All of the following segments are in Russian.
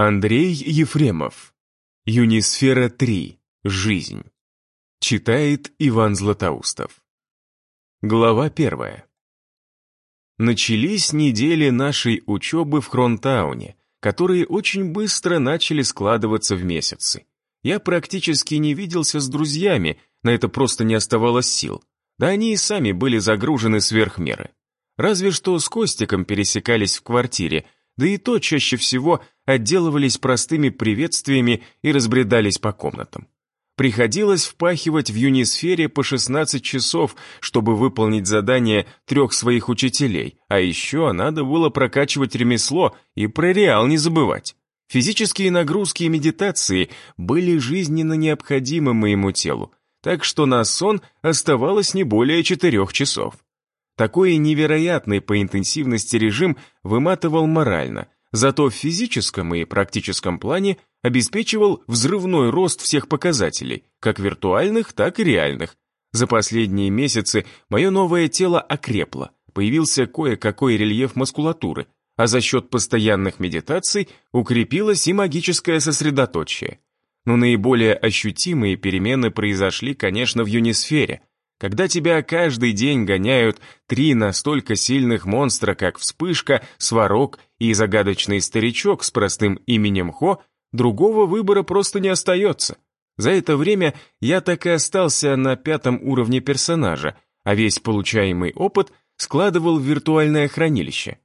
Андрей Ефремов. Юнисфера 3. Жизнь. Читает Иван Златоустов. Глава первая. Начались недели нашей учебы в Хронтауне, которые очень быстро начали складываться в месяцы. Я практически не виделся с друзьями, на это просто не оставалось сил. Да они и сами были загружены сверх меры. Разве что с Костиком пересекались в квартире – да и то чаще всего отделывались простыми приветствиями и разбредались по комнатам. Приходилось впахивать в юнисфере по 16 часов, чтобы выполнить задание трех своих учителей, а еще надо было прокачивать ремесло и про реал не забывать. Физические нагрузки и медитации были жизненно необходимы моему телу, так что на сон оставалось не более четырех часов. Такой невероятный по интенсивности режим выматывал морально, зато в физическом и практическом плане обеспечивал взрывной рост всех показателей, как виртуальных, так и реальных. За последние месяцы мое новое тело окрепло, появился кое-какой рельеф мускулатуры, а за счет постоянных медитаций укрепилось и магическое сосредоточие. Но наиболее ощутимые перемены произошли, конечно, в юнисфере, когда тебя каждый день гоняют три настолько сильных монстра, как Вспышка, Сварог и загадочный старичок с простым именем Хо, другого выбора просто не остается. За это время я так и остался на пятом уровне персонажа, а весь получаемый опыт складывал в виртуальное хранилище.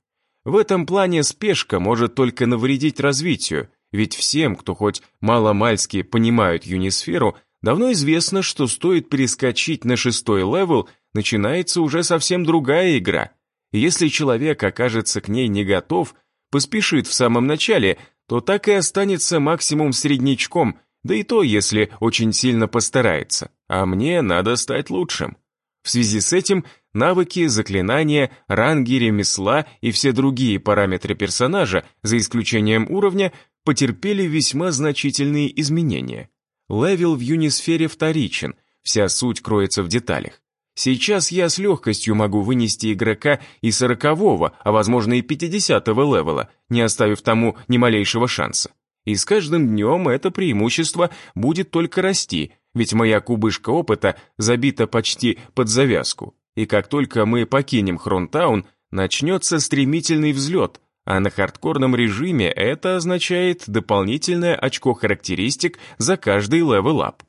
В этом плане спешка может только навредить развитию, ведь всем, кто хоть мало-мальски понимают юнисферу, Давно известно, что стоит перескочить на шестой level, начинается уже совсем другая игра. И если человек окажется к ней не готов, поспешит в самом начале, то так и останется максимум среднячком, да и то, если очень сильно постарается. А мне надо стать лучшим. В связи с этим навыки, заклинания, ранги, ремесла и все другие параметры персонажа, за исключением уровня, потерпели весьма значительные изменения. Левел в юнисфере вторичен, вся суть кроется в деталях. Сейчас я с легкостью могу вынести игрока и сорокового, а возможно и пятидесятого левела, не оставив тому ни малейшего шанса. И с каждым днем это преимущество будет только расти, ведь моя кубышка опыта забита почти под завязку. И как только мы покинем Хронтаун, начнется стремительный взлет, а на хардкорном режиме это означает дополнительное очко характеристик за каждый level-up.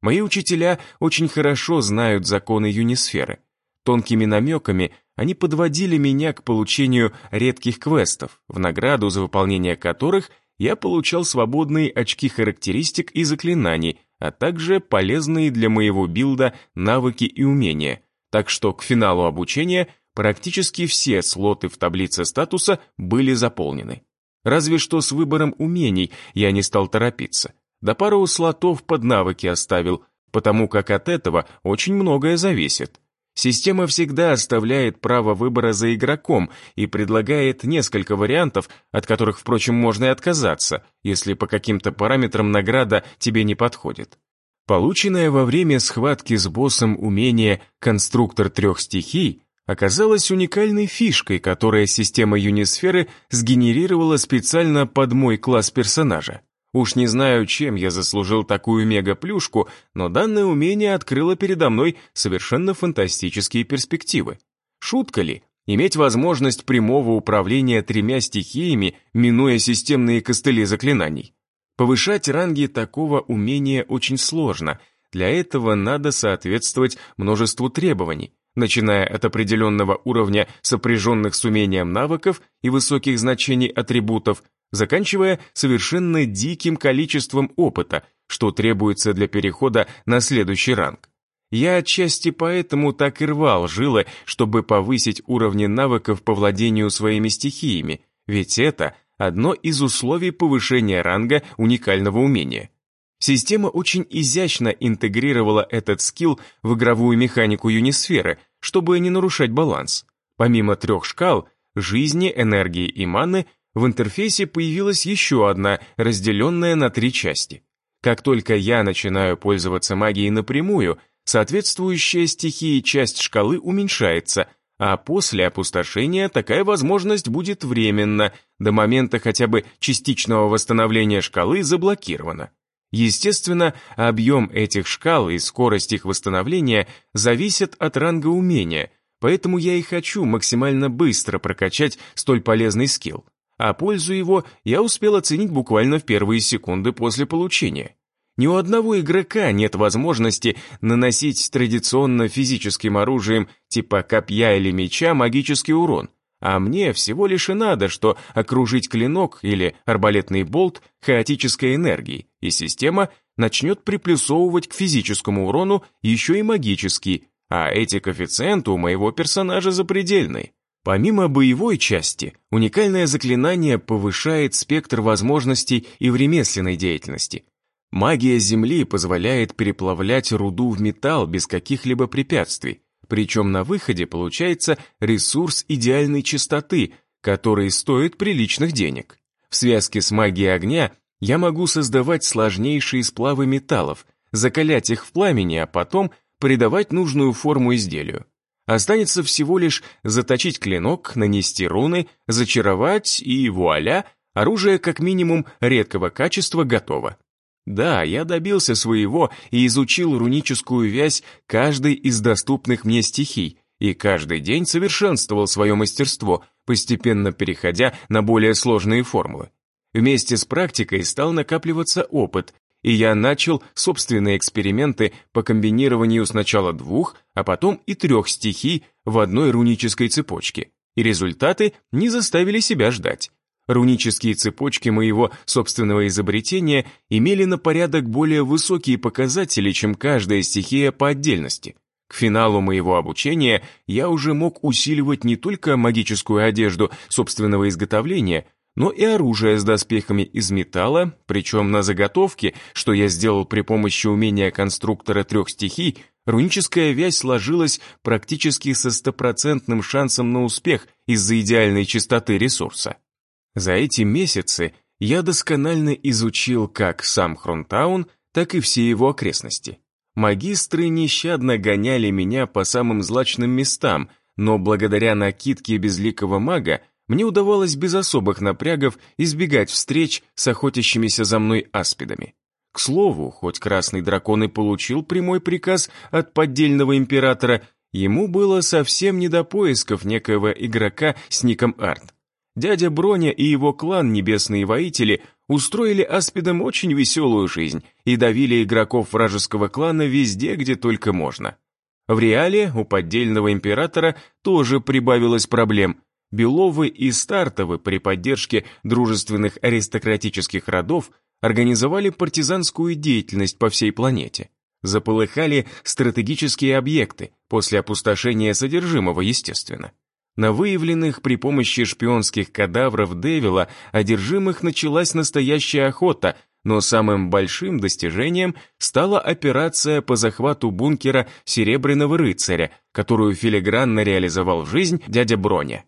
Мои учителя очень хорошо знают законы юнисферы. Тонкими намеками они подводили меня к получению редких квестов, в награду за выполнение которых я получал свободные очки характеристик и заклинаний, а также полезные для моего билда навыки и умения. Так что к финалу обучения Практически все слоты в таблице статуса были заполнены. Разве что с выбором умений я не стал торопиться. Да пару слотов под навыки оставил, потому как от этого очень многое зависит. Система всегда оставляет право выбора за игроком и предлагает несколько вариантов, от которых, впрочем, можно и отказаться, если по каким-то параметрам награда тебе не подходит. Полученное во время схватки с боссом умение «Конструктор трех стихий» оказалась уникальной фишкой, которая система Юнисферы сгенерировала специально под мой класс персонажа. Уж не знаю, чем я заслужил такую мега-плюшку, но данное умение открыло передо мной совершенно фантастические перспективы. Шутка ли? Иметь возможность прямого управления тремя стихиями, минуя системные костыли заклинаний. Повышать ранги такого умения очень сложно. Для этого надо соответствовать множеству требований, начиная от определенного уровня сопряженных с умением навыков и высоких значений атрибутов, заканчивая совершенно диким количеством опыта, что требуется для перехода на следующий ранг. Я отчасти поэтому так и рвал жилы, чтобы повысить уровни навыков по владению своими стихиями, ведь это одно из условий повышения ранга уникального умения. Система очень изящно интегрировала этот скилл в игровую механику Юнисферы, чтобы не нарушать баланс. Помимо трех шкал – жизни, энергии и маны – в интерфейсе появилась еще одна, разделенная на три части. Как только я начинаю пользоваться магией напрямую, соответствующая стихии часть шкалы уменьшается, а после опустошения такая возможность будет временно, до момента хотя бы частичного восстановления шкалы заблокирована. Естественно, объем этих шкал и скорость их восстановления зависят от ранга умения, поэтому я и хочу максимально быстро прокачать столь полезный скилл. А пользу его я успел оценить буквально в первые секунды после получения. Ни у одного игрока нет возможности наносить традиционно физическим оружием типа копья или меча магический урон, а мне всего лишь и надо, что окружить клинок или арбалетный болт хаотической энергией, и система начнет приплюсовывать к физическому урону еще и магический, а эти коэффициенты у моего персонажа запредельные. Помимо боевой части, уникальное заклинание повышает спектр возможностей и в ремесленной деятельности, Магия Земли позволяет переплавлять руду в металл без каких-либо препятствий, причем на выходе получается ресурс идеальной чистоты, который стоит приличных денег. В связке с магией огня я могу создавать сложнейшие сплавы металлов, закалять их в пламени, а потом придавать нужную форму изделию. Останется всего лишь заточить клинок, нанести руны, зачаровать и вуаля, оружие как минимум редкого качества готово. Да, я добился своего и изучил руническую вязь каждой из доступных мне стихий, и каждый день совершенствовал свое мастерство, постепенно переходя на более сложные формулы. Вместе с практикой стал накапливаться опыт, и я начал собственные эксперименты по комбинированию сначала двух, а потом и трех стихий в одной рунической цепочке. И результаты не заставили себя ждать. Рунические цепочки моего собственного изобретения имели на порядок более высокие показатели, чем каждая стихия по отдельности. К финалу моего обучения я уже мог усиливать не только магическую одежду собственного изготовления, но и оружие с доспехами из металла, причем на заготовке, что я сделал при помощи умения конструктора трех стихий, руническая вязь сложилась практически со стопроцентным шансом на успех из-за идеальной чистоты ресурса. За эти месяцы я досконально изучил как сам Хронтаун, так и все его окрестности. Магистры нещадно гоняли меня по самым злачным местам, но благодаря накидке безликого мага мне удавалось без особых напрягов избегать встреч с охотящимися за мной аспидами. К слову, хоть Красный Дракон и получил прямой приказ от поддельного императора, ему было совсем не до поисков некоего игрока с ником Арт. Дядя Броня и его клан Небесные Воители устроили аспидам очень веселую жизнь и давили игроков вражеского клана везде, где только можно. В реале у поддельного императора тоже прибавилось проблем. Беловы и Стартовы при поддержке дружественных аристократических родов организовали партизанскую деятельность по всей планете. Заполыхали стратегические объекты, после опустошения содержимого, естественно. На выявленных при помощи шпионских кадавров Девила одержимых началась настоящая охота, но самым большим достижением стала операция по захвату бункера Серебряного рыцаря, которую филигранно реализовал в жизнь дядя Броня.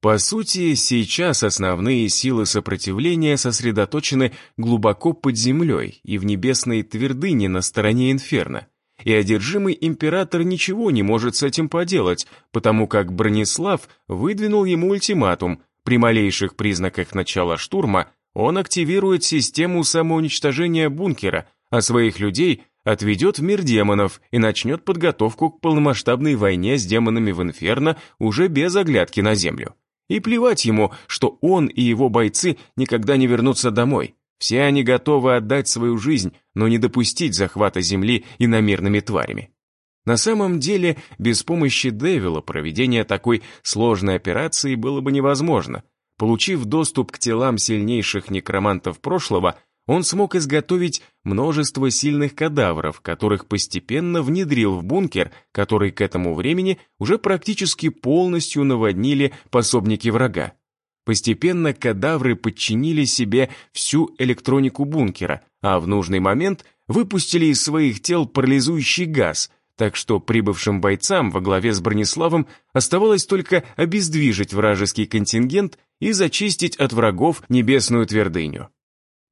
По сути, сейчас основные силы сопротивления сосредоточены глубоко под землей и в небесной твердыне на стороне Инферно и одержимый император ничего не может с этим поделать, потому как Бронислав выдвинул ему ультиматум, при малейших признаках начала штурма он активирует систему самоуничтожения бункера, а своих людей отведет в мир демонов и начнет подготовку к полномасштабной войне с демонами в Инферно уже без оглядки на землю. И плевать ему, что он и его бойцы никогда не вернутся домой. Все они готовы отдать свою жизнь, но не допустить захвата Земли иномерными тварями. На самом деле, без помощи Девила проведение такой сложной операции было бы невозможно. Получив доступ к телам сильнейших некромантов прошлого, он смог изготовить множество сильных кадавров, которых постепенно внедрил в бункер, который к этому времени уже практически полностью наводнили пособники врага. Постепенно кадавры подчинили себе всю электронику бункера, а в нужный момент выпустили из своих тел парализующий газ, так что прибывшим бойцам во главе с Брониславом оставалось только обездвижить вражеский контингент и зачистить от врагов небесную твердыню.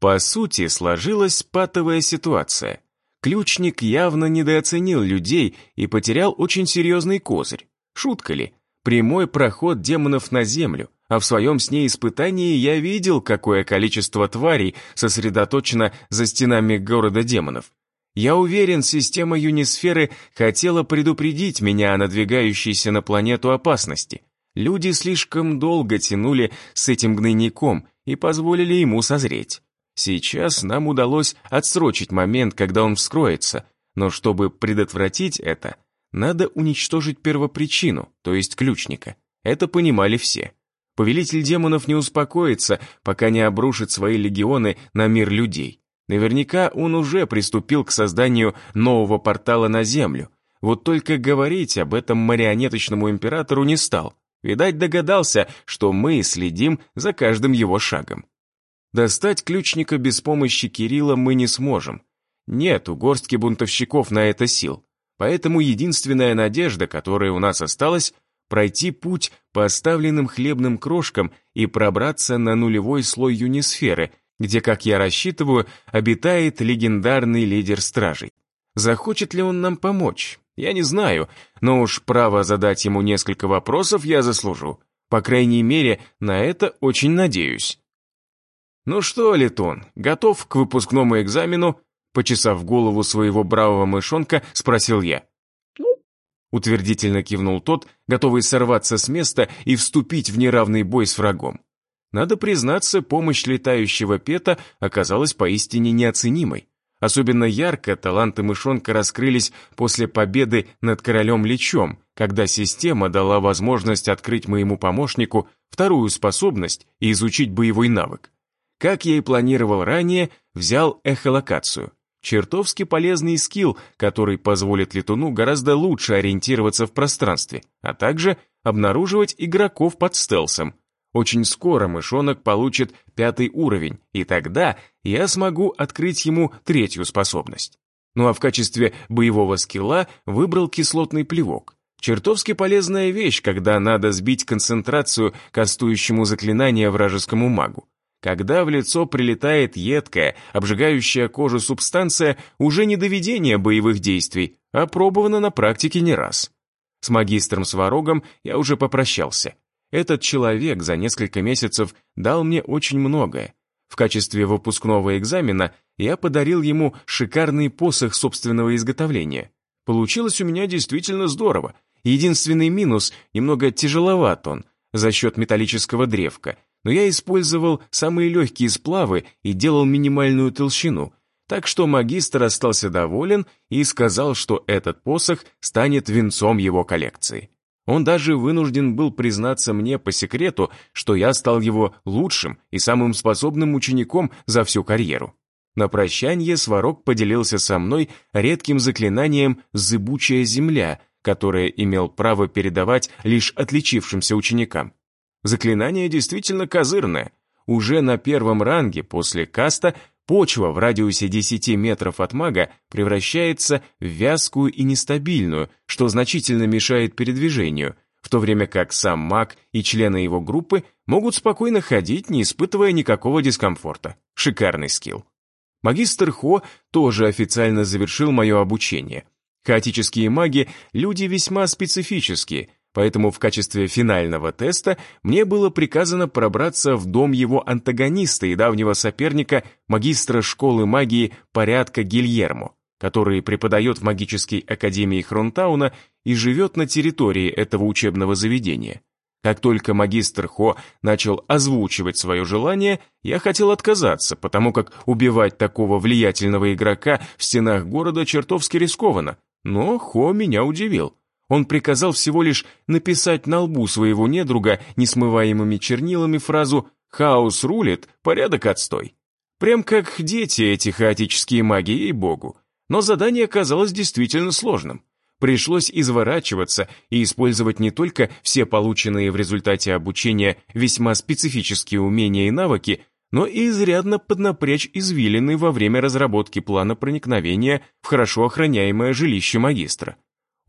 По сути, сложилась патовая ситуация. Ключник явно недооценил людей и потерял очень серьезный козырь. Шутка ли? прямой проход демонов на землю, а в своем сне испытании я видел, какое количество тварей сосредоточено за стенами города демонов. Я уверен, система Юнисферы хотела предупредить меня о надвигающейся на планету опасности. Люди слишком долго тянули с этим гнойником и позволили ему созреть. Сейчас нам удалось отсрочить момент, когда он вскроется, но чтобы предотвратить это, надо уничтожить первопричину, то есть ключника. Это понимали все. Повелитель демонов не успокоится, пока не обрушит свои легионы на мир людей. Наверняка он уже приступил к созданию нового портала на Землю. Вот только говорить об этом марионеточному императору не стал. Видать, догадался, что мы следим за каждым его шагом. Достать ключника без помощи Кирилла мы не сможем. Нет у горстки бунтовщиков на это сил. Поэтому единственная надежда, которая у нас осталась, пройти путь по оставленным хлебным крошкам и пробраться на нулевой слой юнисферы, где, как я рассчитываю, обитает легендарный лидер стражей. Захочет ли он нам помочь? Я не знаю, но уж право задать ему несколько вопросов я заслужу. По крайней мере, на это очень надеюсь. «Ну что, Летон, готов к выпускному экзамену?» Почесав голову своего бравого мышонка, спросил я. Утвердительно кивнул тот, готовый сорваться с места и вступить в неравный бой с врагом. Надо признаться, помощь летающего Пета оказалась поистине неоценимой. Особенно ярко таланты мышонка раскрылись после победы над королем Лечом, когда система дала возможность открыть моему помощнику вторую способность и изучить боевой навык. Как я и планировал ранее, взял эхолокацию. Чертовски полезный скилл, который позволит летуну гораздо лучше ориентироваться в пространстве, а также обнаруживать игроков под стелсом. Очень скоро мышонок получит пятый уровень, и тогда я смогу открыть ему третью способность. Ну а в качестве боевого скилла выбрал кислотный плевок. Чертовски полезная вещь, когда надо сбить концентрацию кастующему заклинания вражескому магу. Когда в лицо прилетает едкая, обжигающая кожу субстанция, уже не доведение боевых действий, а пробовано на практике не раз. С магистром Сварогом я уже попрощался. Этот человек за несколько месяцев дал мне очень многое. В качестве выпускного экзамена я подарил ему шикарный посох собственного изготовления. Получилось у меня действительно здорово. Единственный минус – немного тяжеловат он, за счет металлического древка, но я использовал самые легкие сплавы и делал минимальную толщину, так что магистр остался доволен и сказал, что этот посох станет венцом его коллекции. Он даже вынужден был признаться мне по секрету, что я стал его лучшим и самым способным учеником за всю карьеру. На прощание Сварог поделился со мной редким заклинанием «Зыбучая земля», которое имел право передавать лишь отличившимся ученикам. Заклинание действительно козырное. Уже на первом ранге после каста почва в радиусе 10 метров от мага превращается в вязкую и нестабильную, что значительно мешает передвижению, в то время как сам маг и члены его группы могут спокойно ходить, не испытывая никакого дискомфорта. Шикарный скилл. Магистр Хо тоже официально завершил мое обучение. Хаотические маги – люди весьма специфические, поэтому в качестве финального теста мне было приказано пробраться в дом его антагониста и давнего соперника, магистра школы магии порядка Гильермо, который преподает в магической академии Хронтауна и живет на территории этого учебного заведения. Как только магистр Хо начал озвучивать свое желание, я хотел отказаться, потому как убивать такого влиятельного игрока в стенах города чертовски рискованно, но Хо меня удивил. Он приказал всего лишь написать на лбу своего недруга несмываемыми чернилами фразу «Хаос рулит, порядок отстой». Прям как дети эти хаотические маги, ей-богу. Но задание оказалось действительно сложным. Пришлось изворачиваться и использовать не только все полученные в результате обучения весьма специфические умения и навыки, но и изрядно поднапрячь извилины во время разработки плана проникновения в хорошо охраняемое жилище магистра.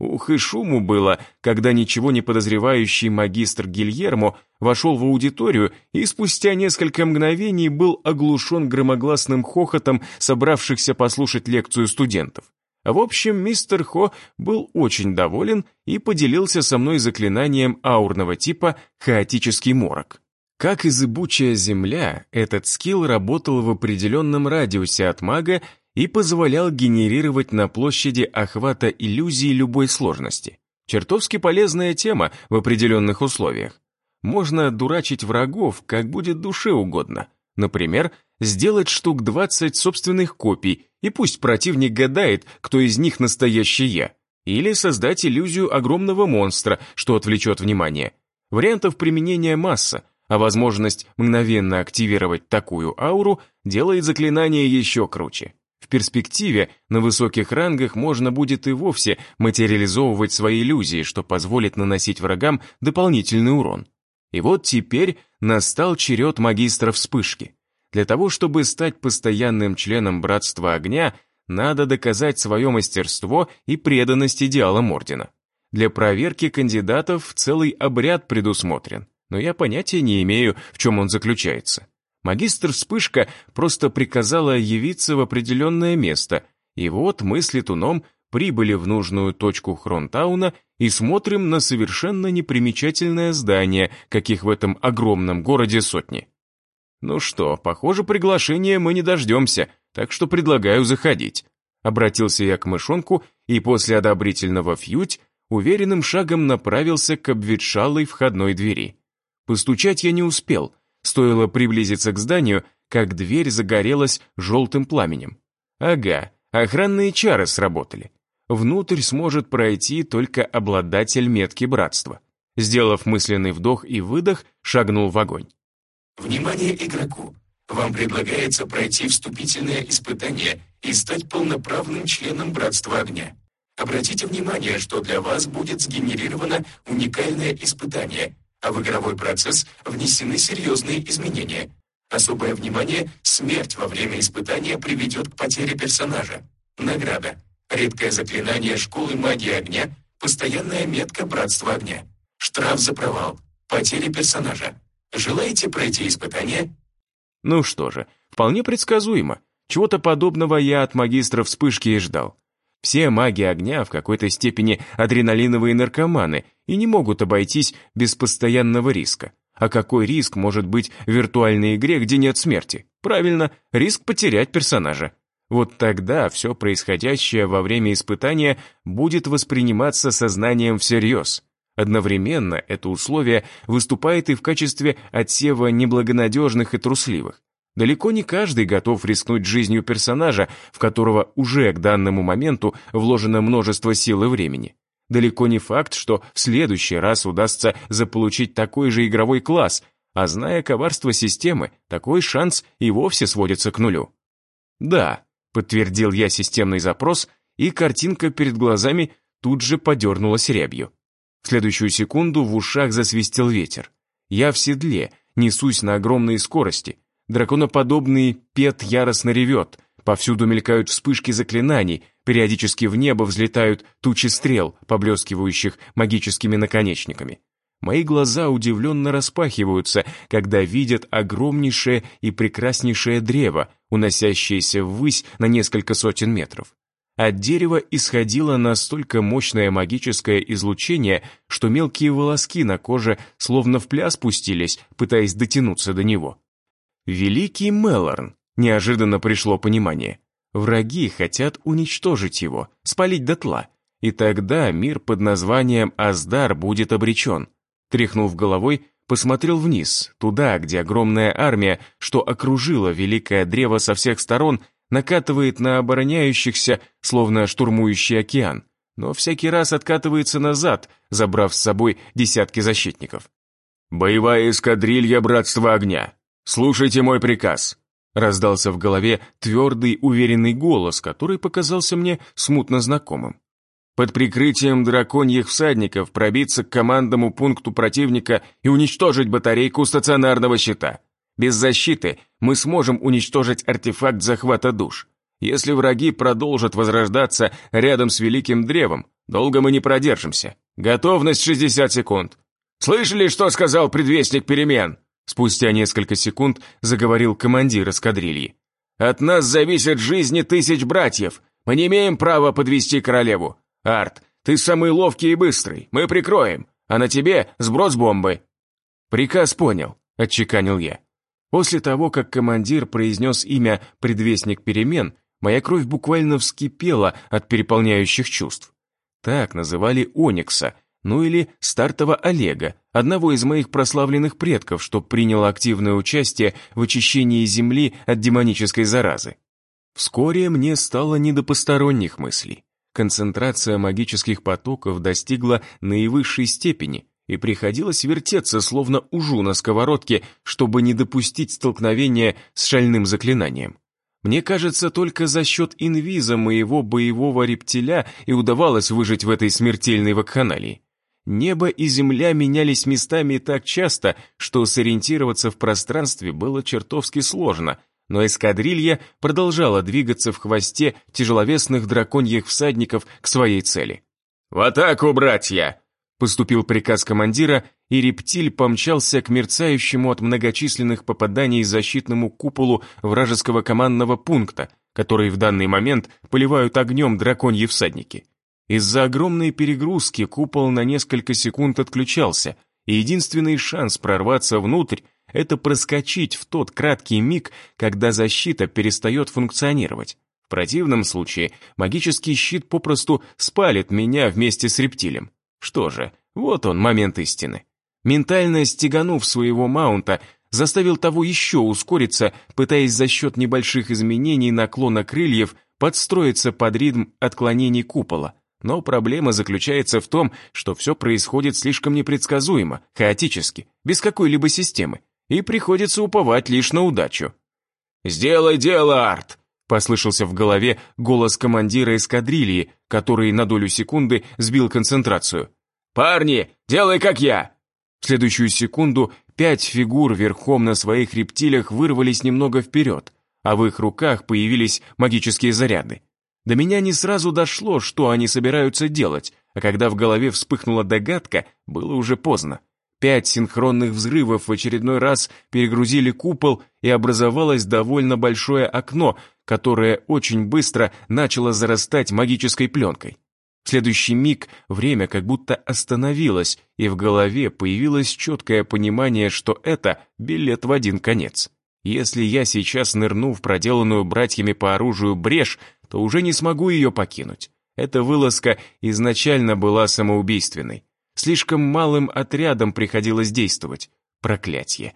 Ух, и шуму было, когда ничего не подозревающий магистр Гильермо вошел в аудиторию и спустя несколько мгновений был оглушен громогласным хохотом собравшихся послушать лекцию студентов. В общем, мистер Хо был очень доволен и поделился со мной заклинанием аурного типа «хаотический морок». Как и зыбучая земля, этот скилл работал в определенном радиусе от мага и позволял генерировать на площади охвата иллюзии любой сложности. Чертовски полезная тема в определенных условиях. Можно дурачить врагов, как будет душе угодно. Например, сделать штук 20 собственных копий, и пусть противник гадает, кто из них настоящий я. Или создать иллюзию огромного монстра, что отвлечет внимание. Вариантов применения масса, а возможность мгновенно активировать такую ауру делает заклинание еще круче. В перспективе на высоких рангах можно будет и вовсе материализовывать свои иллюзии, что позволит наносить врагам дополнительный урон. И вот теперь настал черед магистра вспышки. Для того, чтобы стать постоянным членом Братства Огня, надо доказать свое мастерство и преданность идеалам Ордена. Для проверки кандидатов целый обряд предусмотрен, но я понятия не имею, в чем он заключается. Магистр Вспышка просто приказала явиться в определенное место, и вот мы с Летуном прибыли в нужную точку Хронтауна и смотрим на совершенно непримечательное здание, каких в этом огромном городе сотни. «Ну что, похоже, приглашения мы не дождемся, так что предлагаю заходить». Обратился я к мышонку и после одобрительного фьють уверенным шагом направился к обветшалой входной двери. Постучать я не успел, стоило приблизиться к зданию, как дверь загорелась желтым пламенем. Ага, охранные чары сработали. Внутрь сможет пройти только обладатель метки братства. Сделав мысленный вдох и выдох, шагнул в огонь. Внимание игроку! Вам предлагается пройти вступительное испытание и стать полноправным членом Братства Огня. Обратите внимание, что для вас будет сгенерировано уникальное испытание, а в игровой процесс внесены серьезные изменения. Особое внимание – смерть во время испытания приведет к потере персонажа. Награда. Редкое заклинание Школы Магии Огня, постоянная метка Братства Огня. Штраф за провал. Потеря персонажа. Желаете пройти испытание?» Ну что же, вполне предсказуемо. Чего-то подобного я от магистра вспышки и ждал. Все маги огня в какой-то степени адреналиновые наркоманы и не могут обойтись без постоянного риска. А какой риск может быть в виртуальной игре, где нет смерти? Правильно, риск потерять персонажа. Вот тогда все происходящее во время испытания будет восприниматься сознанием всерьез. Одновременно это условие выступает и в качестве отсева неблагонадежных и трусливых. Далеко не каждый готов рискнуть жизнью персонажа, в которого уже к данному моменту вложено множество сил и времени. Далеко не факт, что в следующий раз удастся заполучить такой же игровой класс, а зная коварство системы, такой шанс и вовсе сводится к нулю. «Да», — подтвердил я системный запрос, и картинка перед глазами тут же подернулась рябью. В следующую секунду в ушах засвистел ветер. Я в седле, несусь на огромной скорости. Драконоподобный пет яростно ревет, повсюду мелькают вспышки заклинаний, периодически в небо взлетают тучи стрел, поблескивающих магическими наконечниками. Мои глаза удивленно распахиваются, когда видят огромнейшее и прекраснейшее древо, уносящееся ввысь на несколько сотен метров. От дерева исходило настолько мощное магическое излучение, что мелкие волоски на коже словно в пляс пустились, пытаясь дотянуться до него. Великий Мелорн, неожиданно пришло понимание. Враги хотят уничтожить его, спалить дотла, и тогда мир под названием Аздар будет обречен. Тряхнув головой, посмотрел вниз, туда, где огромная армия, что окружила великое древо со всех сторон, накатывает на обороняющихся, словно штурмующий океан, но всякий раз откатывается назад, забрав с собой десятки защитников. «Боевая эскадрилья Братства Огня! Слушайте мой приказ!» Раздался в голове твердый, уверенный голос, который показался мне смутно знакомым. Под прикрытием драконьих всадников пробиться к командному пункту противника и уничтожить батарейку стационарного щита. Без защиты мы сможем уничтожить артефакт захвата душ. Если враги продолжат возрождаться рядом с Великим Древом, долго мы не продержимся. Готовность 60 секунд. Слышали, что сказал предвестник перемен? Спустя несколько секунд заговорил командир эскадрильи. От нас зависят жизни тысяч братьев. Мы не имеем права подвести королеву. Арт, ты самый ловкий и быстрый, мы прикроем, а на тебе сброс бомбы». «Приказ понял», — отчеканил я. После того, как командир произнес имя «предвестник перемен», моя кровь буквально вскипела от переполняющих чувств. Так называли Оникса, ну или стартового Олега, одного из моих прославленных предков, что принял активное участие в очищении земли от демонической заразы. Вскоре мне стало не до посторонних мыслей. Концентрация магических потоков достигла наивысшей степени, и приходилось вертеться, словно ужу на сковородке, чтобы не допустить столкновения с шальным заклинанием. Мне кажется, только за счет инвиза моего боевого рептиля и удавалось выжить в этой смертельной вакханалии. Небо и земля менялись местами так часто, что сориентироваться в пространстве было чертовски сложно, но эскадрилья продолжала двигаться в хвосте тяжеловесных драконьих всадников к своей цели. «В атаку, братья!» Поступил приказ командира, и рептиль помчался к мерцающему от многочисленных попаданий защитному куполу вражеского командного пункта, который в данный момент поливают огнем драконьи всадники. Из-за огромной перегрузки купол на несколько секунд отключался, и единственный шанс прорваться внутрь – это проскочить в тот краткий миг, когда защита перестает функционировать. В противном случае магический щит попросту спалит меня вместе с рептилем. Что же, вот он, момент истины. Ментально стеганув своего маунта, заставил того еще ускориться, пытаясь за счет небольших изменений наклона крыльев подстроиться под ритм отклонений купола. Но проблема заключается в том, что все происходит слишком непредсказуемо, хаотически, без какой-либо системы, и приходится уповать лишь на удачу. «Сделай дело, Арт!» Послышался в голове голос командира эскадрильи, который на долю секунды сбил концентрацию. «Парни, делай как я!» В следующую секунду пять фигур верхом на своих рептилиях вырвались немного вперед, а в их руках появились магические заряды. До меня не сразу дошло, что они собираются делать, а когда в голове вспыхнула догадка, было уже поздно. Пять синхронных взрывов в очередной раз перегрузили купол, и образовалось довольно большое окно, которое очень быстро начало зарастать магической пленкой. В следующий миг время как будто остановилось, и в голове появилось четкое понимание, что это билет в один конец. Если я сейчас нырну в проделанную братьями по оружию брешь, то уже не смогу ее покинуть. Эта вылазка изначально была самоубийственной. Слишком малым отрядом приходилось действовать. Проклятье.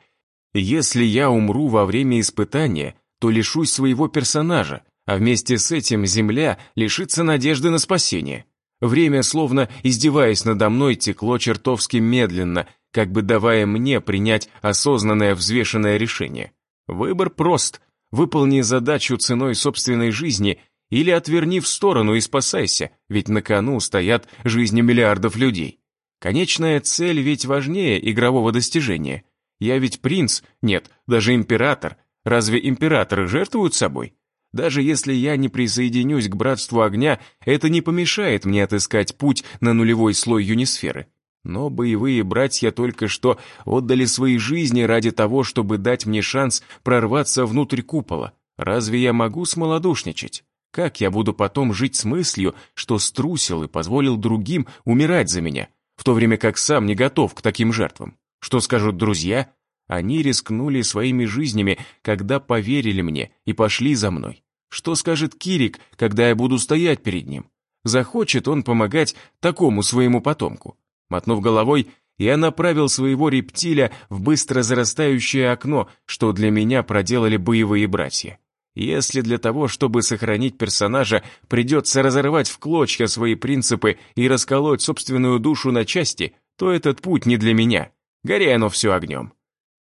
Если я умру во время испытания, то лишусь своего персонажа, а вместе с этим Земля лишится надежды на спасение. Время, словно издеваясь надо мной, текло чертовски медленно, как бы давая мне принять осознанное взвешенное решение. Выбор прост. Выполни задачу ценой собственной жизни или отверни в сторону и спасайся, ведь на кону стоят жизни миллиардов людей. Конечная цель ведь важнее игрового достижения. Я ведь принц, нет, даже император. Разве императоры жертвуют собой? Даже если я не присоединюсь к Братству Огня, это не помешает мне отыскать путь на нулевой слой юнисферы. Но боевые братья только что отдали свои жизни ради того, чтобы дать мне шанс прорваться внутрь купола. Разве я могу смолодушничать? Как я буду потом жить с мыслью, что струсил и позволил другим умирать за меня? в то время как сам не готов к таким жертвам. Что скажут друзья? Они рискнули своими жизнями, когда поверили мне и пошли за мной. Что скажет Кирик, когда я буду стоять перед ним? Захочет он помогать такому своему потомку? Мотнув головой, я направил своего рептиля в быстро зарастающее окно, что для меня проделали боевые братья. Если для того, чтобы сохранить персонажа, придется разорвать в клочья свои принципы и расколоть собственную душу на части, то этот путь не для меня. Гори оно все огнем.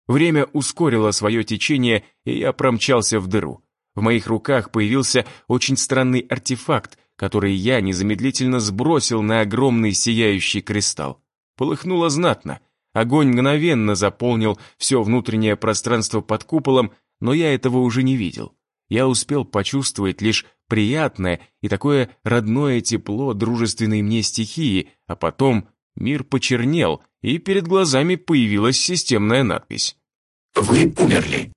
Время ускорило свое течение, и я промчался в дыру. В моих руках появился очень странный артефакт, который я незамедлительно сбросил на огромный сияющий кристалл. Полыхнуло знатно. Огонь мгновенно заполнил все внутреннее пространство под куполом, но я этого уже не видел я успел почувствовать лишь приятное и такое родное тепло дружественной мне стихии, а потом мир почернел, и перед глазами появилась системная надпись. «Вы умерли.